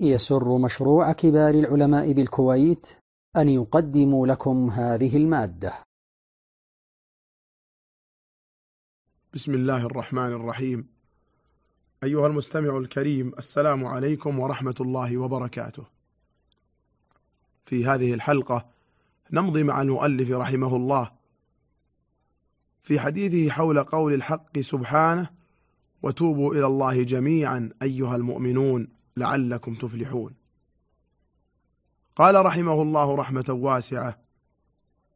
يسر مشروع كبار العلماء بالكويت أن يقدم لكم هذه المادة. بسم الله الرحمن الرحيم. أيها المستمع الكريم السلام عليكم ورحمة الله وبركاته. في هذه الحلقة نمضي مع المؤلف رحمه الله في حديثه حول قول الحق سبحانه وتوبوا إلى الله جميعا أيها المؤمنون. لعلكم تفلحون. قال رحمه الله رحمة واسعة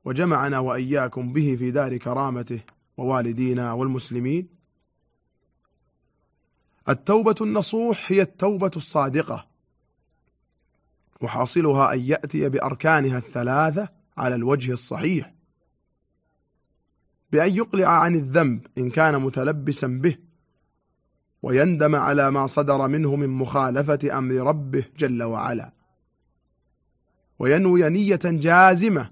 وجمعنا وإياكم به في دار كرامته ووالدينا والمسلمين. التوبة النصوح هي التوبة الصادقة وحاصلها أن يأتي بأركانها الثلاثة على الوجه الصحيح. بأن يقلع عن الذنب إن كان متلبسا به ويندم على ما صدر منه من مخالفة أمر ربه جل وعلا. وينوي نية جازمة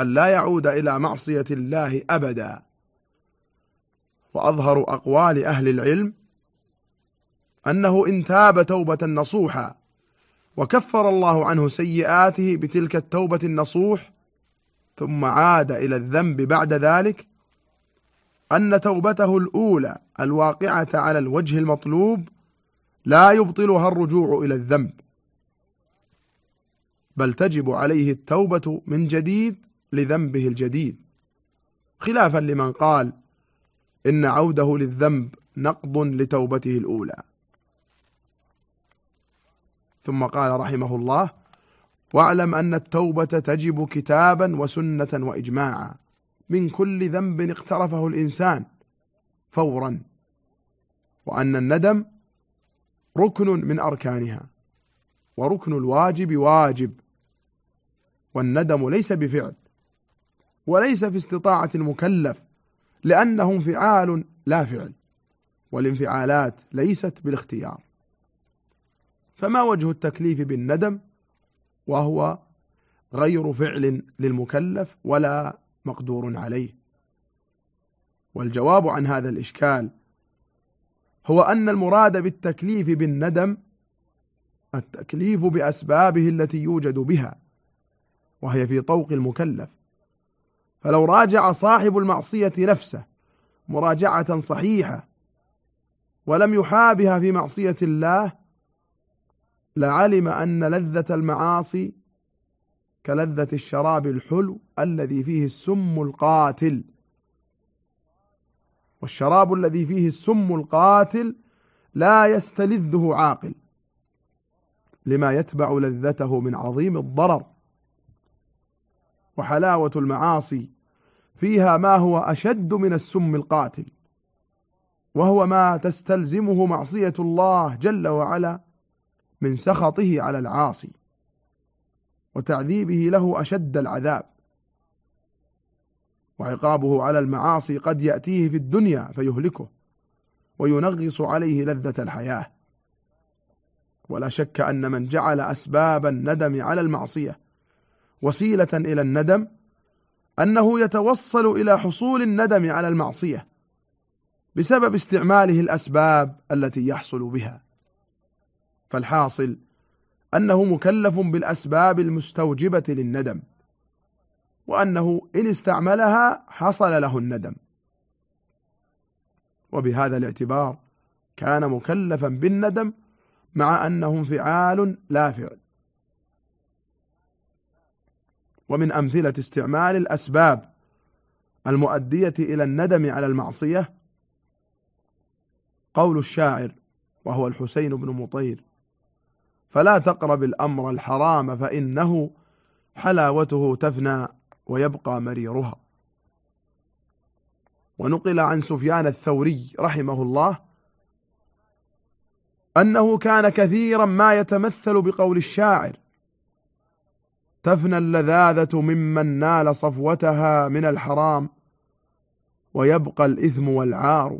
أن لا يعود إلى معصية الله أبدا. وأظهر أقوال أهل العلم أنه إن تاب توبة نصوحا وكفر الله عنه سيئاته بتلك التوبة النصوح ثم عاد إلى الذنب بعد ذلك أن توبته الأولى الواقعة على الوجه المطلوب لا يبطلها الرجوع إلى الذنب. بل تجب عليه التوبة من جديد لذنبه الجديد. خلافا لمن قال إن عوده للذنب نقض لتوبته الأولى. ثم قال رحمه الله واعلم أن التوبة تجب كتابا وسنة وإجماعا. من كل ذنب اقترفه الإنسان فورا وأن الندم ركن من أركانها وركن الواجب واجب والندم ليس بفعل وليس في استطاعة المكلف لأنه انفعال لا فعل والانفعالات ليست بالاختيار. فما وجه التكليف بالندم؟ وهو غير فعل للمكلف ولا مقدور عليه. والجواب عن هذا الإشكال هو أن المراد بالتكليف بالندم التكليف بأسبابه التي يوجد بها وهي في طوق المكلف. فلو راجع صاحب المعصية نفسه مراجعة صحيحة ولم يحابها في معصية الله لعلم أن لذة المعاصي كلذة الشراب الحلو الذي فيه السم القاتل. والشراب الذي فيه السم القاتل لا يستلذه عاقل لما يتبع لذته من عظيم الضرر. وحلاوة المعاصي فيها ما هو أشد من السم القاتل وهو ما تستلزمه معصية الله جل وعلا من سخطه على العاصي. وتعذيبه له أشد العذاب. وعقابه على المعاصي قد يأتيه في الدنيا فيهلكه وينغص عليه لذة الحياة. ولا شك أن من جعل أسباب الندم على المعصية وسيلة إلى الندم أنه يتوصل إلى حصول الندم على المعصية بسبب استعماله الأسباب التي يحصل بها. فالحاصل أنه مكلف بالأسباب المستوجبة للندم وأنه إن استعملها حصل له الندم. وبهذا الاعتبار كان مكلفا بالندم مع أنه انفعال لا فعل ومن أمثلة استعمال الأسباب المؤدية إلى الندم على المعصية قول الشاعر وهو الحسين بن مطير فلا تقرب الأمر الحرام فإنه حلاوته تفنى ويبقى مريرها. ونقل عن سفيان الثوري رحمه الله أنه كان كثيرا ما يتمثل بقول الشاعر تفنى اللذاذة ممن نال صفوتها من الحرام ويبقى الإثم والعار.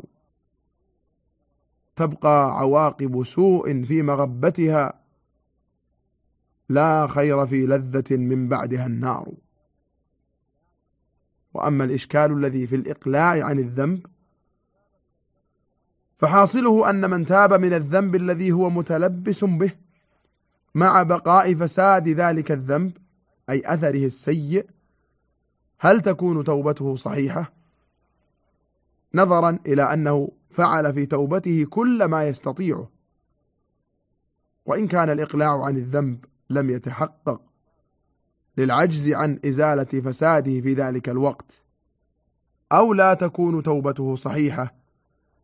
تبقى عواقب سوء في مغبتها لا خير في لذة من بعدها النار وأما الإشكال الذي في الإقلاع عن الذنب فحاصله أن من تاب من الذنب الذي هو متلبس به مع بقاء فساد ذلك الذنب أي أثره السيء هل تكون توبته صحيحة؟ نظرا إلى أنه فعل في توبته كل ما يستطيعه وإن كان الإقلاع عن الذنب لم يتحقق للعجز عن إزالة فساده في ذلك الوقت. أو لا تكون توبته صحيحة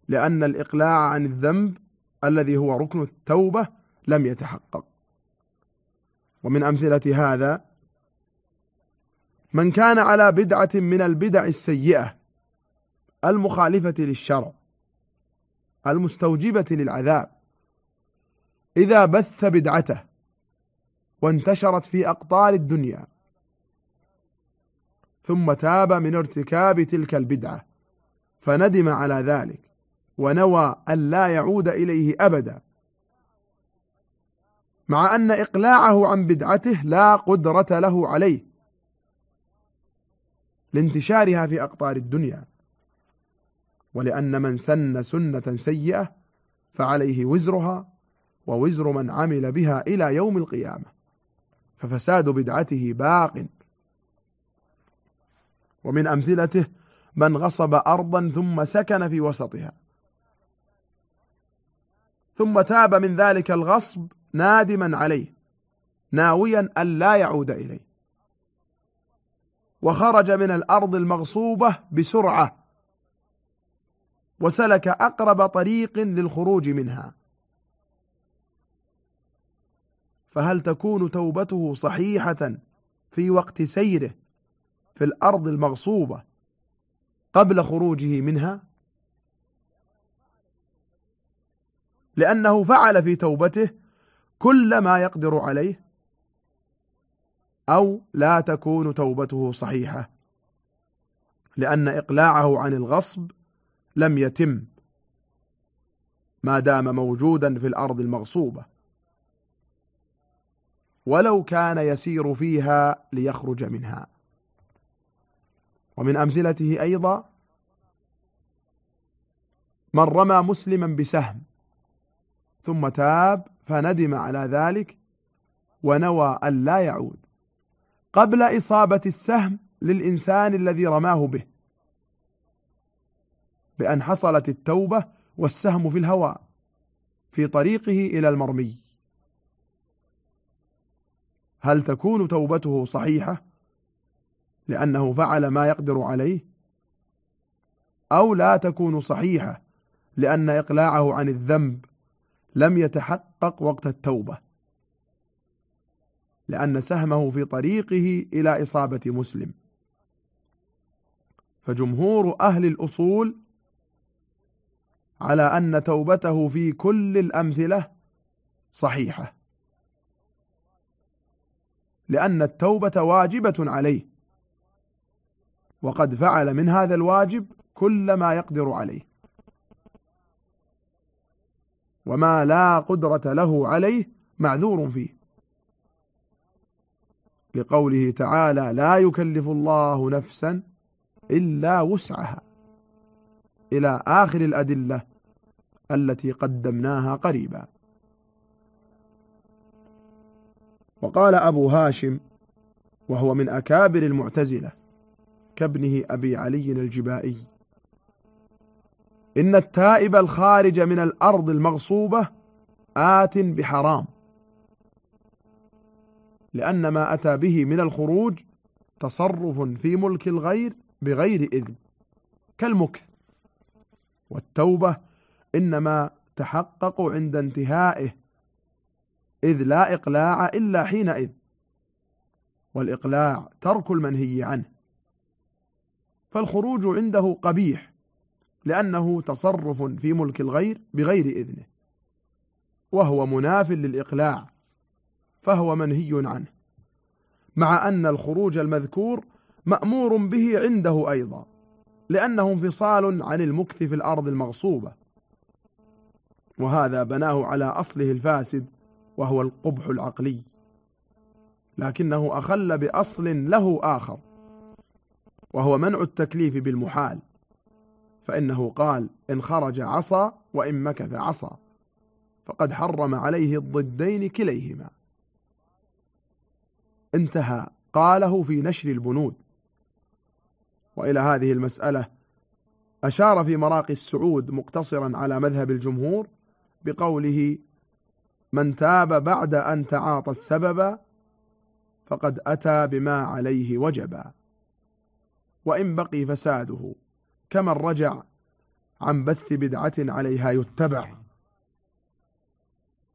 لأن الإقلاع عن الذنب الذي هو ركن التوبة لم يتحقق. ومن أمثلة هذا من كان على بدعة من البدع السيئة المخالفة للشرع المستوجبة للعذاب إذا بث بدعته وانتشرت في أقطار الدنيا. ثم تاب من ارتكاب تلك البدعة فندم على ذلك ونوى أن لا يعود إليه أبدا. مع أن إقلاعه عن بدعته لا قدرة له عليه لانتشارها في أقطار الدنيا. ولأن من سن سنة سيئة فعليه وزرها ووزر من عمل بها إلى يوم القيامة. ففساد بدعته باق. ومن أمثلته من غصب أرضا ثم سكن في وسطها. ثم تاب من ذلك الغصب نادما عليه ناويا أن لا يعود إليه. وخرج من الأرض المغصوبة بسرعة وسلك أقرب طريق للخروج منها. فهل تكون توبته صحيحة في وقت سيره في الأرض المغصوبة قبل خروجه منها؟ لأنه فعل في توبته كل ما يقدر عليه أو لا تكون توبته صحيحة لأن إقلاعه عن الغصب لم يتم ما دام موجودا في الأرض المغصوبة. ولو كان يسير فيها ليخرج منها. ومن أمثلته أيضا من رمى مسلما بسهم ثم تاب فندم على ذلك ونوى أن لا يعود. قبل إصابة السهم للإنسان الذي رماه به بأن حصلت التوبة والسهم في الهواء في طريقه إلى المرمي. هل تكون توبته صحيحة لأنه فعل ما يقدر عليه؟ أو لا تكون صحيحة لأن إقلاعه عن الذنب لم يتحقق وقت التوبة لأن سهمه في طريقه إلى إصابة مسلم. فجمهور أهل الأصول على أن توبته في كل الأمثلة صحيحة. لأن التوبة واجبة عليه. وقد فعل من هذا الواجب كل ما يقدر عليه. وما لا قدرة له عليه معذور فيه. لقوله تعالى لا يكلف الله نفسا إلا وسعها. إلى آخر الأدلة التي قدمناها قريبا. وقال أبو هاشم وهو من أكابر المعتزلة كابنه أبي علي الجبائي إن التائب الخارج من الأرض المغصوبة آت بحرام لأن ما أتى به من الخروج تصرف في ملك الغير بغير إذن كالمكث والتوبة إنما تحقق عند انتهائه إذ لا إقلاع إلا حينئذ والإقلاع ترك المنهي عنه. فالخروج عنده قبيح لأنه تصرف في ملك الغير بغير إذنه وهو مناف للإقلاع فهو منهي عنه. مع أن الخروج المذكور مأمور به عنده أيضا لأنه انفصال عن المكث في الأرض المغصوبة وهذا بناه على أصله الفاسد وهو القبح العقلي لكنه أخل بأصل له آخر وهو منع التكليف بالمحال فإنه قال إن خرج عصى وإن مكث عصى فقد حرم عليه الضدين كليهما. انتهى قاله في نشر البنود. وإلى هذه المسألة أشار في مراقي السعود مقتصرا على مذهب الجمهور بقوله من تاب بعد أن تعاطى السبب فقد أتى بما عليه وجبا. وإن بقي فساده كمن رجع عن بث بدعة عليها يتبع.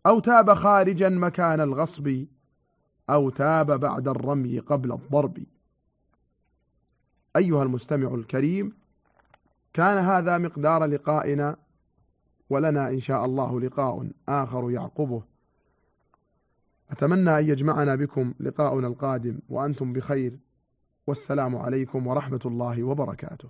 أو تاب خارجا مكان الغصب أو تاب بعد الرمي قبل الضرب. أيها المستمع الكريم كان هذا مقدار لقائنا ولنا إن شاء الله لقاء آخر يعقبه أتمنى أن يجمعنا بكم لقاؤنا القادم وأنتم بخير. والسلام عليكم ورحمة الله وبركاته.